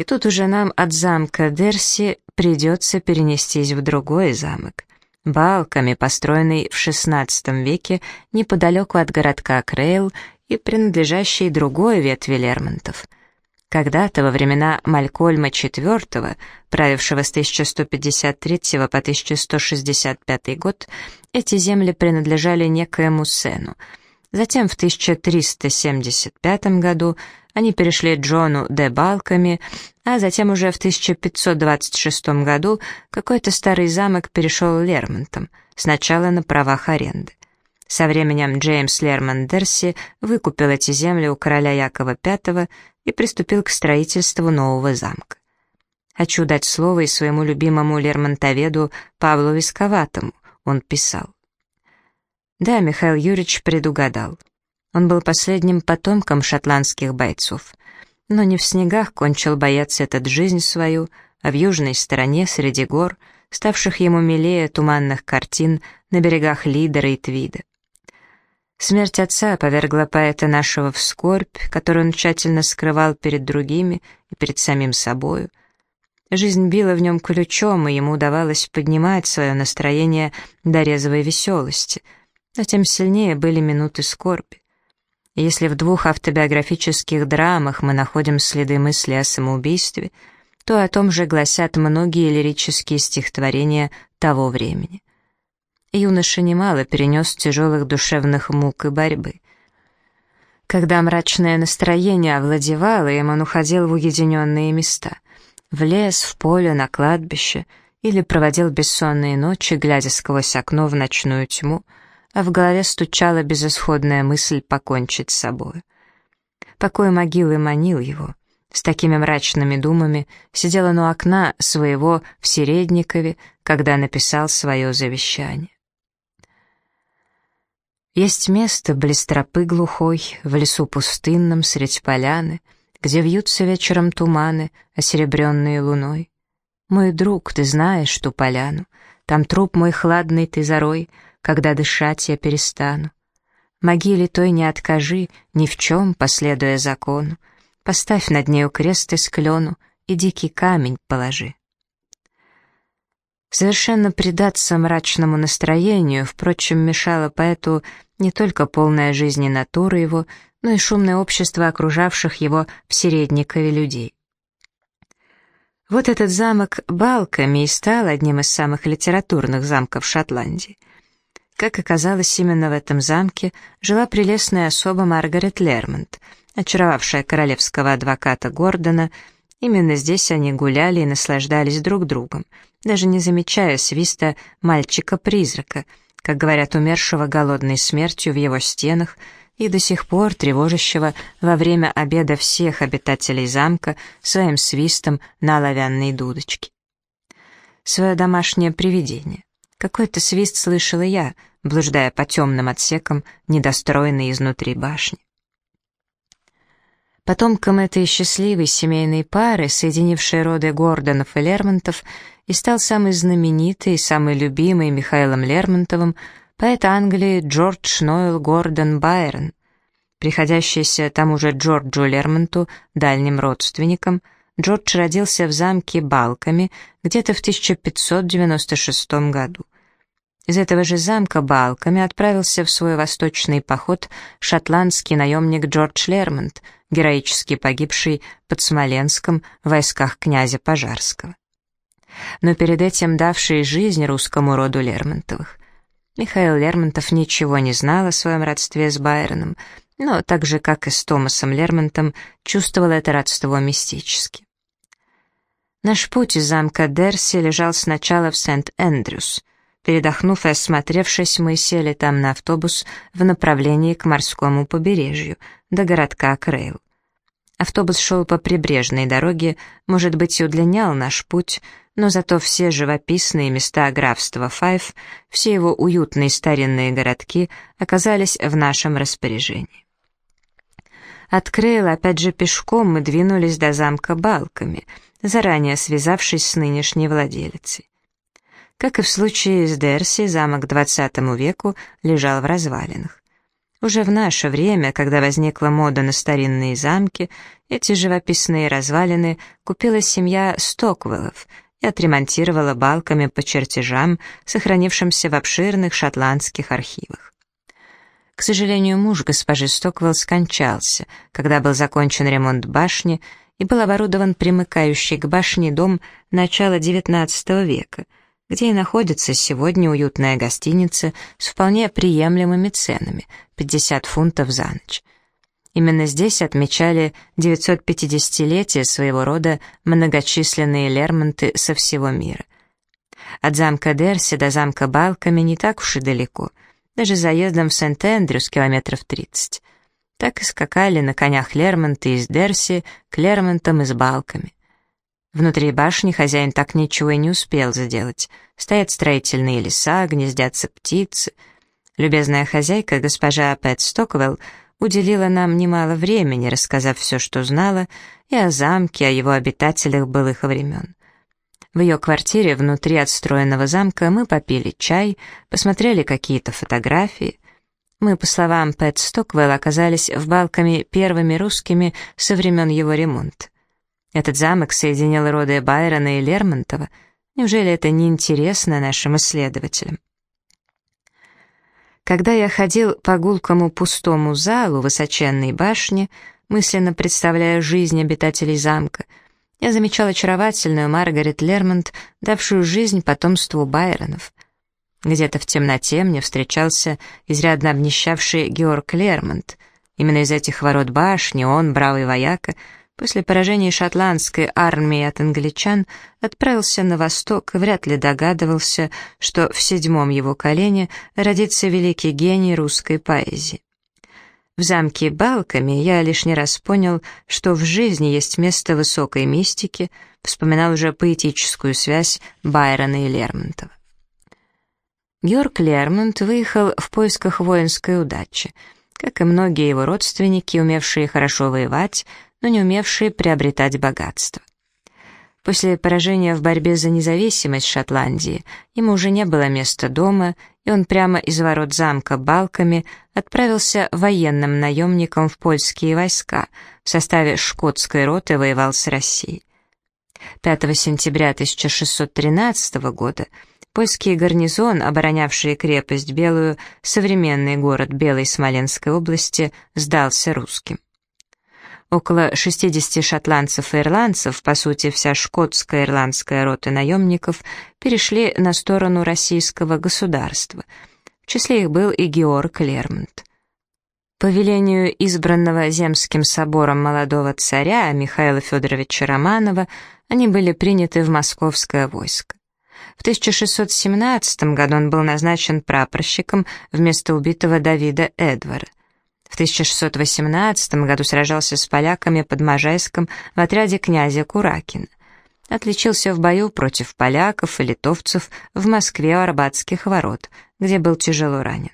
И тут уже нам от замка Дерси придется перенестись в другой замок, балками, построенный в XVI веке неподалеку от городка Крейл и принадлежащий другой ветви Лермонтов. Когда-то, во времена Малькольма IV, правившего с 1153 по 1165 год, эти земли принадлежали некоему Сену. Затем в 1375 году они перешли Джону де Балками, а затем уже в 1526 году какой-то старый замок перешел Лермонтом, сначала на правах аренды. Со временем Джеймс Лермон Дерси выкупил эти земли у короля Якова V и приступил к строительству нового замка. Хочу дать слово и своему любимому лермонтоведу Павлу Висковатому, он писал. Да, Михаил Юрьевич предугадал. Он был последним потомком шотландских бойцов, но не в снегах кончил бояться этот жизнь свою, а в южной стороне, среди гор, ставших ему милее туманных картин на берегах Лидера и Твида. Смерть отца повергла поэта нашего в скорбь, которую он тщательно скрывал перед другими и перед самим собою. Жизнь била в нем ключом, и ему удавалось поднимать свое настроение до резвой веселости, но тем сильнее были минуты скорби. Если в двух автобиографических драмах мы находим следы мысли о самоубийстве, то о том же гласят многие лирические стихотворения того времени юноша немало перенес тяжелых душевных мук и борьбы. Когда мрачное настроение овладевало им, он уходил в уединенные места, в лес, в поле, на кладбище, или проводил бессонные ночи, глядя сквозь окно в ночную тьму, а в голове стучала безысходная мысль покончить с собой. Покой могилы манил его. С такими мрачными думами сидел он у окна своего в Середникове, когда написал свое завещание. Есть место близ тропы глухой, в лесу пустынном, средь поляны, где вьются вечером туманы, осеребренные луной. Мой друг, ты знаешь ту поляну, там труп мой хладный ты зарой, когда дышать я перестану. Могиле той не откажи, ни в чем, последуя закону, поставь над нею крест из клену и дикий камень положи. Совершенно предаться мрачному настроению, впрочем, мешало поэту не только полная жизни натуры его, но и шумное общество окружавших его в Середникове людей. Вот этот замок Балками и стал одним из самых литературных замков Шотландии. Как оказалось, именно в этом замке жила прелестная особа Маргарет Лермонт, очаровавшая королевского адвоката Гордона. Именно здесь они гуляли и наслаждались друг другом — даже не замечая свиста мальчика-призрака, как говорят умершего голодной смертью в его стенах и до сих пор тревожащего во время обеда всех обитателей замка своим свистом на оловянной дудочке. Свое домашнее привидение. Какой-то свист слышала я, блуждая по темным отсекам, недостроенной изнутри башни. Потомком этой счастливой семейной пары, соединившей роды Гордонов и Лермонтов, и стал самый знаменитый и самый любимый Михаилом Лермонтовым поэт Англии Джордж Нойл Гордон Байрон. Приходящийся тому же Джорджу Лермонту, дальним родственником, Джордж родился в замке Балками где-то в 1596 году. Из этого же замка Балками отправился в свой восточный поход шотландский наемник Джордж Лермонт, героически погибший под Смоленском в войсках князя Пожарского но перед этим давший жизнь русскому роду Лермонтовых. Михаил Лермонтов ничего не знал о своем родстве с Байроном, но так же, как и с Томасом Лермонтом, чувствовал это родство мистически. Наш путь из замка Дерси лежал сначала в Сент-Эндрюс. Передохнув и осмотревшись, мы сели там на автобус в направлении к морскому побережью, до городка Крейл. Автобус шел по прибрежной дороге, может быть, и удлинял наш путь, но зато все живописные места графства Файв, все его уютные старинные городки оказались в нашем распоряжении. От Крейла опять же пешком мы двинулись до замка Балками, заранее связавшись с нынешней владелицей. Как и в случае с Дерси, замок XX веку лежал в развалинах. Уже в наше время, когда возникла мода на старинные замки, эти живописные развалины купила семья Стоквеллов и отремонтировала балками по чертежам, сохранившимся в обширных шотландских архивах. К сожалению, муж госпожи Стоквелл скончался, когда был закончен ремонт башни и был оборудован примыкающий к башне дом начала XIX века, где и находится сегодня уютная гостиница с вполне приемлемыми ценами — 50 фунтов за ночь. Именно здесь отмечали 950-летие своего рода многочисленные лермонты со всего мира. От замка Дерси до замка Балками не так уж и далеко — даже заездом в Сент-Эндрюс километров 30. Так и скакали на конях Лермонты из Дерси к Лермонтам и с балками. Внутри башни хозяин так ничего и не успел заделать. Стоят строительные леса, гнездятся птицы. Любезная хозяйка, госпожа Пэт Стоквелл, уделила нам немало времени, рассказав все, что знала, и о замке, о его обитателях былых времен. В ее квартире внутри отстроенного замка мы попили чай, посмотрели какие-то фотографии. Мы, по словам Пэт Стоквелл, оказались в Балками первыми русскими со времен его ремонта. Этот замок соединил роды Байрона и Лермонтова. Неужели это не интересно нашим исследователям? Когда я ходил по гулкому пустому залу высоченной башни, мысленно представляя жизнь обитателей замка — я замечал очаровательную Маргарет Лермонт, давшую жизнь потомству Байронов. Где-то в темноте мне встречался изрядно обнищавший Георг Лермонт. Именно из этих ворот башни он, бравый вояка, после поражения шотландской армии от англичан отправился на восток и вряд ли догадывался, что в седьмом его колене родится великий гений русской поэзии. В замке Балками я лишний раз понял, что в жизни есть место высокой мистики, вспоминал уже поэтическую связь Байрона и Лермонтова. Георг Лермонт выехал в поисках воинской удачи, как и многие его родственники, умевшие хорошо воевать, но не умевшие приобретать богатство. После поражения в борьбе за независимость Шотландии ему уже не было места дома, и он прямо из ворот замка балками отправился военным наемником в польские войска, в составе шкотской роты воевал с Россией. 5 сентября 1613 года польский гарнизон, оборонявший крепость Белую, современный город Белой Смоленской области, сдался русским. Около 60 шотландцев и ирландцев, по сути вся шкотская ирландская рота наемников, перешли на сторону российского государства. В числе их был и Георг Лермонт. По велению избранного Земским собором молодого царя Михаила Федоровича Романова они были приняты в московское войско. В 1617 году он был назначен прапорщиком вместо убитого Давида Эдвара. В 1618 году сражался с поляками под Можайском в отряде князя Куракина. Отличился в бою против поляков и литовцев в Москве у Арбатских ворот, где был тяжело ранен.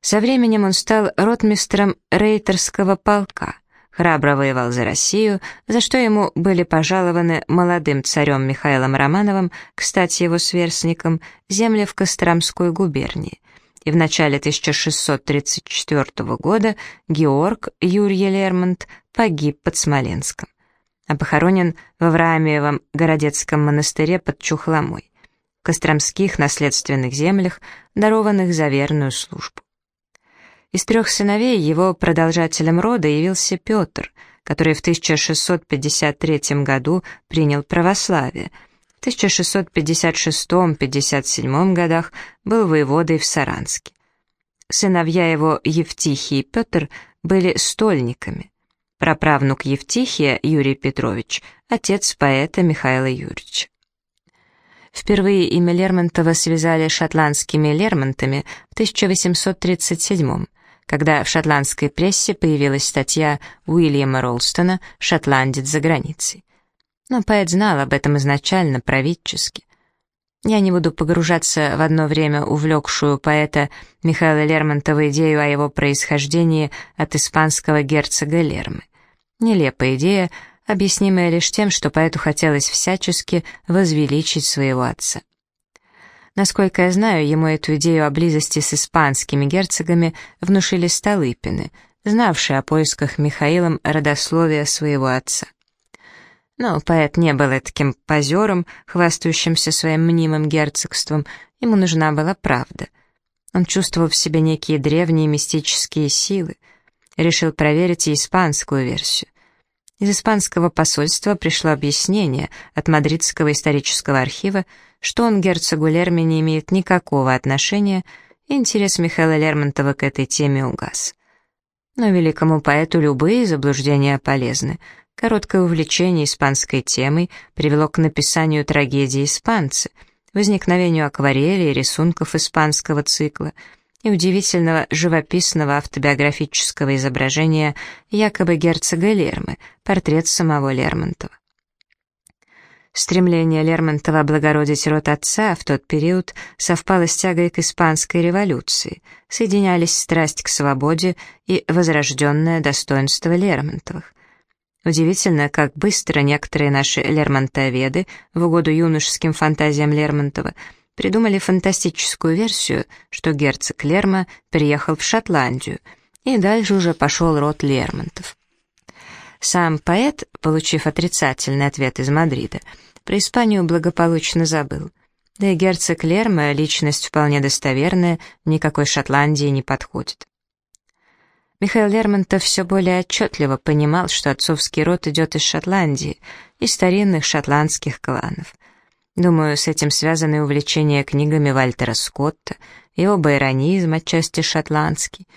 Со временем он стал ротмистром рейтерского полка, храбро воевал за Россию, за что ему были пожалованы молодым царем Михаилом Романовым, кстати, его сверстником, земли в Костромской губернии, и в начале 1634 года Георг Юрий Лермонт погиб под Смоленском, а похоронен в Авраамиевом Городецком монастыре под Чухломой, в Костромских наследственных землях, дарованных за верную службу. Из трех сыновей его продолжателем рода явился Петр, который в 1653 году принял православие – в 1656-57 годах был воеводой в Саранске. Сыновья его Евтихий и Петр были стольниками. Праправнук Евтихия Юрий Петрович, отец поэта Михаила Юрьевича. Впервые имя Лермонтова связали шотландскими Лермонтами в 1837 когда в шотландской прессе появилась статья Уильяма Ролстона «Шотландец за границей». Но поэт знал об этом изначально правительски. Я не буду погружаться в одно время увлекшую поэта Михаила Лермонтова идею о его происхождении от испанского герцога Лермы. Нелепая идея, объяснимая лишь тем, что поэту хотелось всячески возвеличить своего отца. Насколько я знаю, ему эту идею о близости с испанскими герцогами внушили Столыпины, знавшие о поисках Михаилом родословия своего отца. Но поэт не был таким позером, хвастающимся своим мнимым герцогством, ему нужна была правда. Он чувствовал в себе некие древние мистические силы, решил проверить и испанскую версию. Из испанского посольства пришло объяснение от Мадридского исторического архива, что он герцогу Лерме не имеет никакого отношения, и интерес Михаила Лермонтова к этой теме угас. Но великому поэту любые заблуждения полезны. Короткое увлечение испанской темой привело к написанию трагедии «Испанцы», возникновению акварели и рисунков испанского цикла — и удивительного живописного автобиографического изображения якобы герцога Лермы, портрет самого Лермонтова. Стремление Лермонтова облагородить род отца в тот период совпало с тягой к испанской революции, соединялись страсть к свободе и возрожденное достоинство Лермонтовых. Удивительно, как быстро некоторые наши лермонтоведы в угоду юношеским фантазиям Лермонтова – придумали фантастическую версию, что герцог Лерма приехал в Шотландию, и дальше уже пошел род Лермонтов. Сам поэт, получив отрицательный ответ из Мадрида, про Испанию благополучно забыл. Да и герцог Лерма — личность вполне достоверная, никакой Шотландии не подходит. Михаил Лермонтов все более отчетливо понимал, что отцовский род идет из Шотландии, из старинных шотландских кланов. Думаю, с этим связаны увлечение книгами Вальтера Скотта, его байронизм, отчасти шотландский.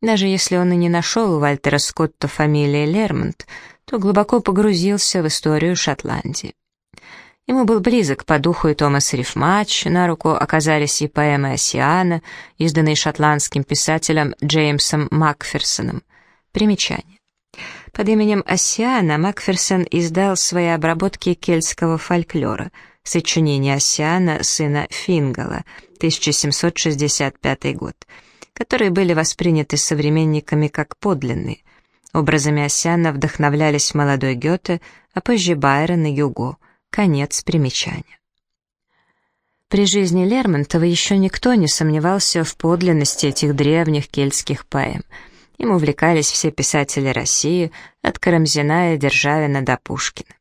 Даже если он и не нашел у Вальтера Скотта фамилии Лермонт, то глубоко погрузился в историю Шотландии. Ему был близок по духу и Томас Рифмач, на руку оказались и поэмы Осиана, изданные шотландским писателем Джеймсом Макферсоном. Примечание. Под именем Осиана Макферсон издал свои обработки кельтского фольклора — сочинение Осиана, сына Фингала, 1765 год, которые были восприняты современниками как подлинные. Образами Осиана вдохновлялись молодой Гёте, а позже Байрон и Юго. Конец примечания. При жизни Лермонтова еще никто не сомневался в подлинности этих древних кельтских поэм. Им увлекались все писатели России, от Карамзина и Державина до Пушкина.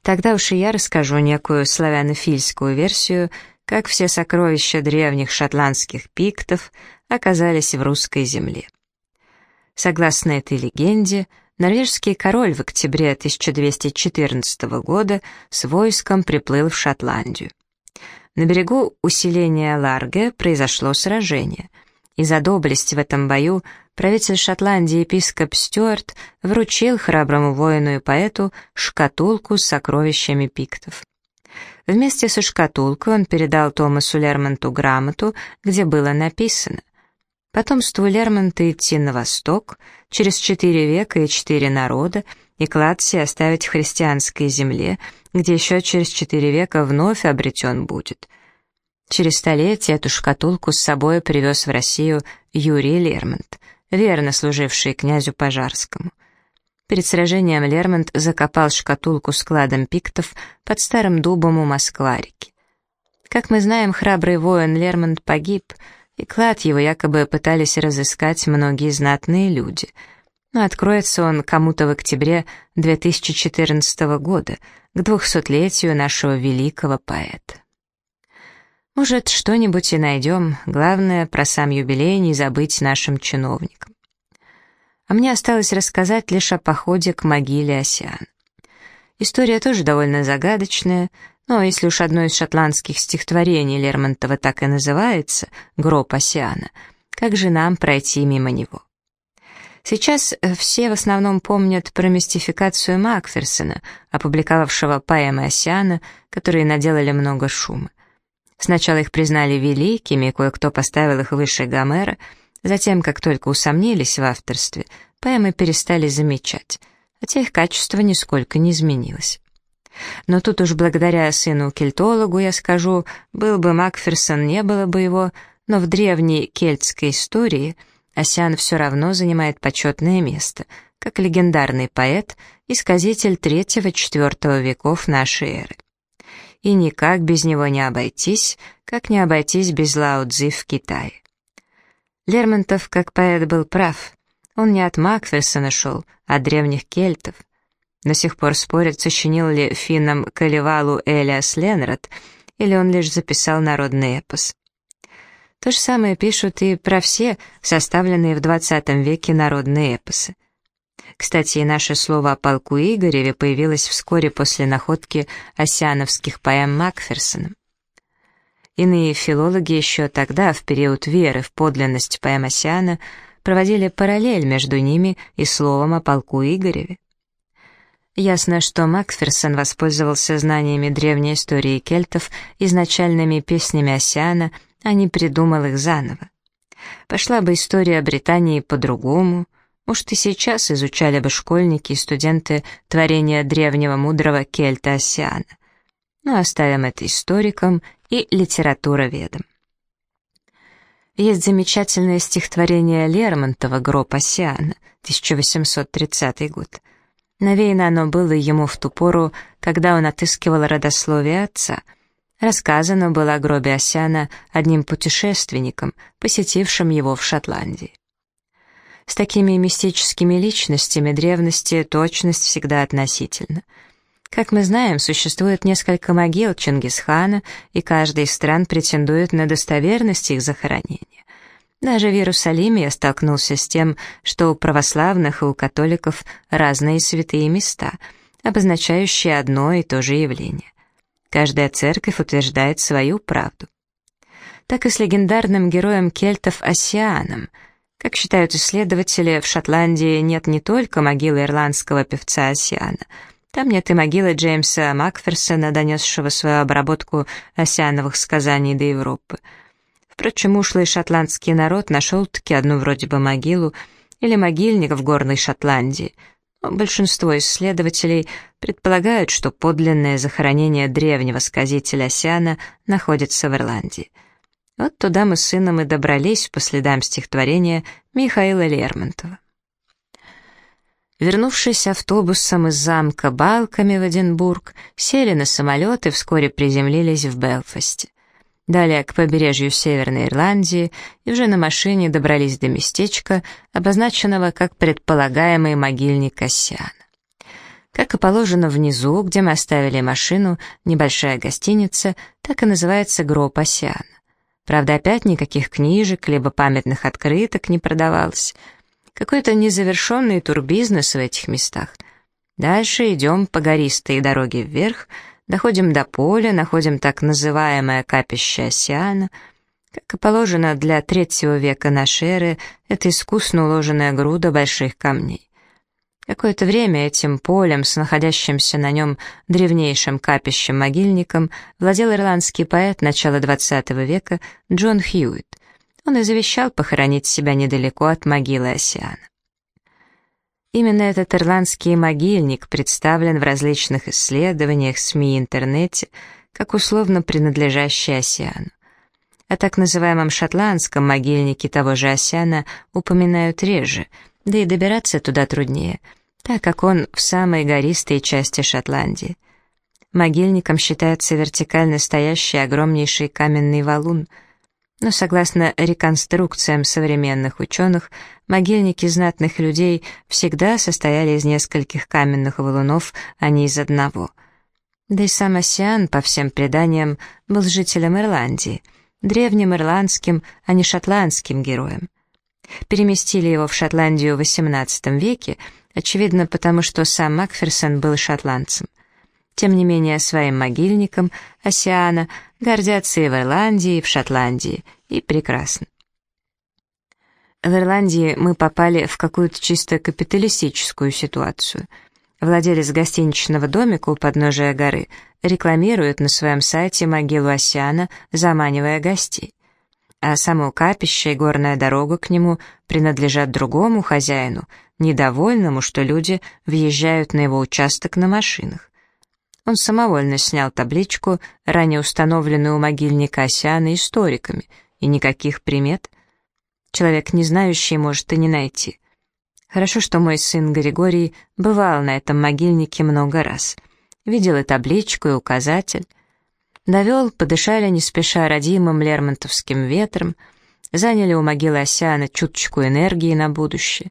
Тогда уж и я расскажу некую славянофильскую версию, как все сокровища древних шотландских пиктов оказались в русской земле. Согласно этой легенде, норвежский король в октябре 1214 года с войском приплыл в Шотландию. На берегу усиления Ларге произошло сражение, и за доблесть в этом бою правитель Шотландии епископ Стюарт вручил храброму воину и поэту шкатулку с сокровищами пиктов. Вместе со шкатулкой он передал Томасу Лермонту грамоту, где было написано «Потомству Лермонта идти на восток, через четыре века и четыре народа, и клад себе оставить в христианской земле, где еще через четыре века вновь обретен будет». Через столетие эту шкатулку с собой привез в Россию Юрий Лермонт верно служивший князю Пожарскому. Перед сражением Лермонт закопал шкатулку с кладом пиктов под старым дубом у Москварики. Как мы знаем, храбрый воин Лермонт погиб, и клад его якобы пытались разыскать многие знатные люди. Но откроется он кому-то в октябре 2014 года, к двухсотлетию нашего великого поэта. Может, что-нибудь и найдем, главное, про сам юбилей не забыть нашим чиновникам. А мне осталось рассказать лишь о походе к могиле Осиан. История тоже довольно загадочная, но если уж одно из шотландских стихотворений Лермонтова так и называется «Гроб Осиана», как же нам пройти мимо него? Сейчас э, все в основном помнят про мистификацию Макферсона, опубликовавшего поэмы Осиана, которые наделали много шума. Сначала их признали великими, кое-кто поставил их выше Гомера, затем, как только усомнились в авторстве, поэмы перестали замечать, хотя их качество нисколько не изменилось. Но тут уж благодаря сыну-кельтологу, я скажу, был бы Макферсон, не было бы его, но в древней кельтской истории Осян все равно занимает почетное место, как легендарный поэт и сказитель III-IV веков нашей эры и никак без него не обойтись, как не обойтись без Лао Цзи в Китае. Лермонтов, как поэт, был прав. Он не от Макферсона шел, а от древних кельтов. До сих пор спорят, сочинил ли финнам Калевалу Элиас Ленрад, или он лишь записал народный эпос. То же самое пишут и про все составленные в XX веке народные эпосы. Кстати, и наше слово о полку Игореве появилось вскоре после находки осяновских поэм Макферсоном. Иные филологи еще тогда, в период веры в подлинность поэм Осяна, проводили параллель между ними и словом о полку Игореве. Ясно, что Макферсон воспользовался знаниями древней истории кельтов, изначальными песнями Осяна, а не придумал их заново. Пошла бы история Британии по-другому, может, и сейчас изучали бы школьники и студенты творения древнего мудрого кельта Осиана. Но оставим это историкам и литературоведам. Есть замечательное стихотворение Лермонтова «Гроб Осиана», 1830 год. Навеяно оно было ему в ту пору, когда он отыскивал родословие отца. Рассказано было о гробе Осяна одним путешественником, посетившим его в Шотландии. С такими мистическими личностями древности точность всегда относительна. Как мы знаем, существует несколько могил Чингисхана, и каждая из стран претендует на достоверность их захоронения. Даже в Иерусалиме я столкнулся с тем, что у православных и у католиков разные святые места, обозначающие одно и то же явление. Каждая церковь утверждает свою правду. Так и с легендарным героем кельтов Осианом. Как считают исследователи, в Шотландии нет не только могилы ирландского певца Осиана, там нет и могилы Джеймса Макферсона, донесшего свою обработку осиановых сказаний до Европы — Впрочем, ушлый шотландский народ нашел-таки одну вроде бы могилу или могильник в горной Шотландии, но большинство исследователей предполагают, что подлинное захоронение древнего сказителя Сиана находится в Ирландии. Вот туда мы с сыном и добрались по следам стихотворения Михаила Лермонтова. Вернувшись автобусом из замка Балками в Эдинбург, сели на самолет и вскоре приземлились в Белфасте далее к побережью Северной Ирландии и уже на машине добрались до местечка, обозначенного как предполагаемый могильник Кассиана. Как и положено внизу, где мы оставили машину, небольшая гостиница, так и называется гроб Осиана. Правда, опять никаких книжек, либо памятных открыток не продавалось. Какой-то незавершенный турбизнес в этих местах. Дальше идем по гористой дороге вверх — Доходим до поля, находим так называемое капище Осиана. Как и положено для третьего века нашей эры, это искусно уложенная груда больших камней. Какое-то время этим полем с находящимся на нем древнейшим капищем-могильником владел ирландский поэт начала XX века Джон Хьюитт. Он и завещал похоронить себя недалеко от могилы Осиана. Именно этот ирландский могильник представлен в различных исследованиях, СМИ и интернете, как условно принадлежащий Осиану. О так называемом шотландском могильнике того же Осиана упоминают реже, да и добираться туда труднее, так как он в самой гористой части Шотландии. Могильником считается вертикально стоящий огромнейший каменный валун — но согласно реконструкциям современных ученых, могильники знатных людей всегда состояли из нескольких каменных валунов, а не из одного. Да и сам Осиан, по всем преданиям, был жителем Ирландии, древним ирландским, а не шотландским героем. Переместили его в Шотландию в XVIII веке, очевидно потому, что сам Макферсон был шотландцем. Тем не менее, своим могильником Осиана гордятся и в Ирландии, и в Шотландии, и прекрасно. В Ирландии мы попали в какую-то чисто капиталистическую ситуацию. Владелец гостиничного домика у подножия горы рекламирует на своем сайте могилу Осиана, заманивая гостей. А само капище и горная дорога к нему принадлежат другому хозяину, недовольному, что люди въезжают на его участок на машинах. Он самовольно снял табличку, ранее установленную у могильника Осиана историками, и никаких примет. Человек, не знающий, может и не найти. Хорошо, что мой сын Григорий бывал на этом могильнике много раз. Видел и табличку, и указатель. Довел, подышали не спеша родимым лермонтовским ветром, заняли у могилы Осяна чуточку энергии на будущее,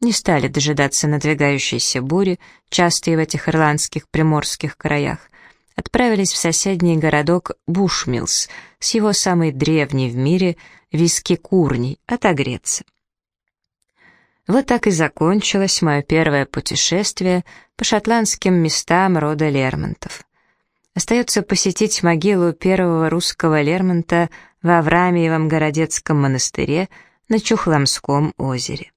не стали дожидаться надвигающейся бури, частые в этих ирландских приморских краях, отправились в соседний городок Бушмилс с его самой древней в мире виски-курней отогреться. Вот так и закончилось мое первое путешествие по шотландским местам рода Лермонтов. Остается посетить могилу первого русского Лермонта в Авраамиевом городецком монастыре на Чухломском озере.